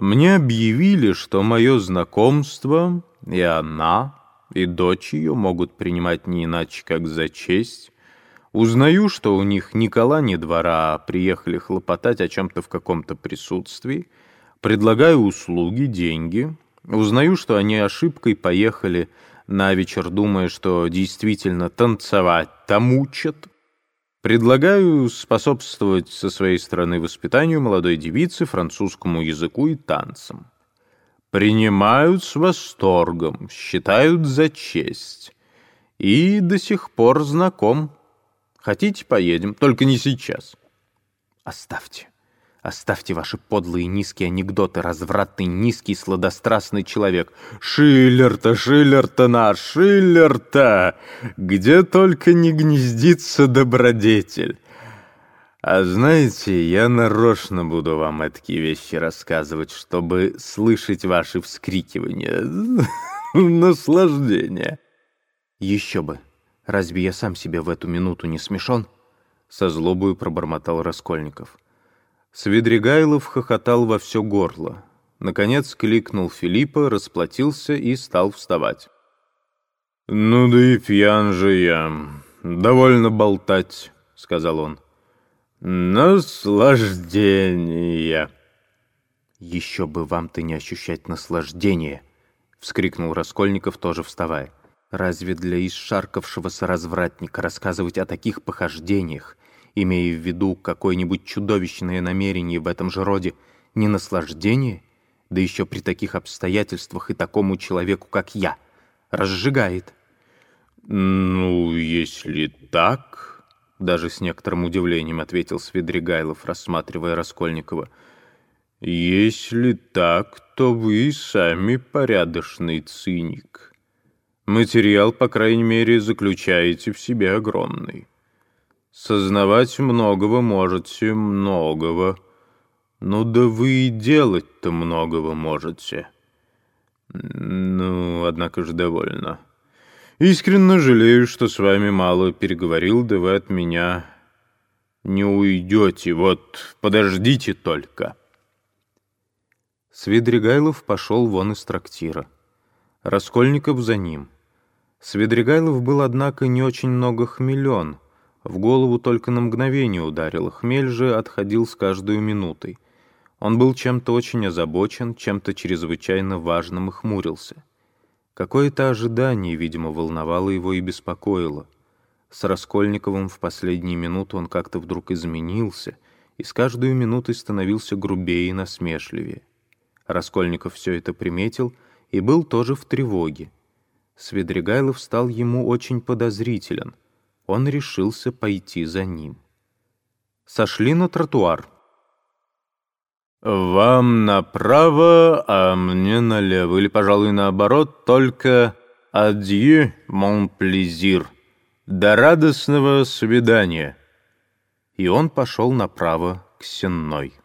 Мне объявили, что мое знакомство и она, и дочь ее могут принимать не иначе, как за честь. Узнаю, что у них ни кола, ни двора, а приехали хлопотать о чем-то в каком-то присутствии. Предлагаю услуги, деньги. Узнаю, что они ошибкой поехали на вечер, думая, что действительно танцевать там учат. Предлагаю способствовать со своей стороны воспитанию молодой девицы, французскому языку и танцам. Принимают с восторгом, считают за честь. И до сих пор знаком. Хотите, поедем, только не сейчас. Оставьте. Оставьте ваши подлые низкие анекдоты, развратный, низкий, сладострастный человек. Шиллер-то, Шиллер-то наш, Шиллер-то! Где только не гнездится добродетель. А знаете, я нарочно буду вам такие вещи рассказывать, чтобы слышать ваши вскрикивания. Наслаждение. Еще бы. Разве я сам себе в эту минуту не смешон? Со злобою пробормотал Раскольников. Свидригайлов хохотал во все горло. Наконец кликнул Филиппа, расплатился и стал вставать. «Ну да и пьян же я. Довольно болтать», — сказал он. «Наслаждение!» «Еще бы вам-то не ощущать наслаждение!» — вскрикнул Раскольников, тоже вставая. «Разве для исшаркавшегося развратника рассказывать о таких похождениях, имея в виду какое-нибудь чудовищное намерение в этом же роде, не наслаждение, да еще при таких обстоятельствах и такому человеку, как я, разжигает. «Ну, если так...» — даже с некоторым удивлением ответил Свидригайлов, рассматривая Раскольникова. «Если так, то вы сами порядочный циник. Материал, по крайней мере, заключаете в себе огромный». Сознавать многого можете, многого. Ну да вы и делать-то многого можете. Ну, однако же довольно. Искренне жалею, что с вами мало переговорил, да вы от меня не уйдете. Вот подождите только. Свидригайлов пошел вон из трактира. Раскольников за ним. Свидригайлов был, однако, не очень много хмелен — в голову только на мгновение ударило, хмель же отходил с каждой минутой. Он был чем-то очень озабочен, чем-то чрезвычайно важным и хмурился. Какое-то ожидание, видимо, волновало его и беспокоило. С Раскольниковым в последние минуты он как-то вдруг изменился и с каждой минутой становился грубее и насмешливее. Раскольников все это приметил и был тоже в тревоге. Свидригайлов стал ему очень подозрителен — он решился пойти за ним. Сошли на тротуар. «Вам направо, а мне налево, или, пожалуй, наоборот, только «Адью, мон плезир», «До радостного свидания». И он пошел направо к Сенной.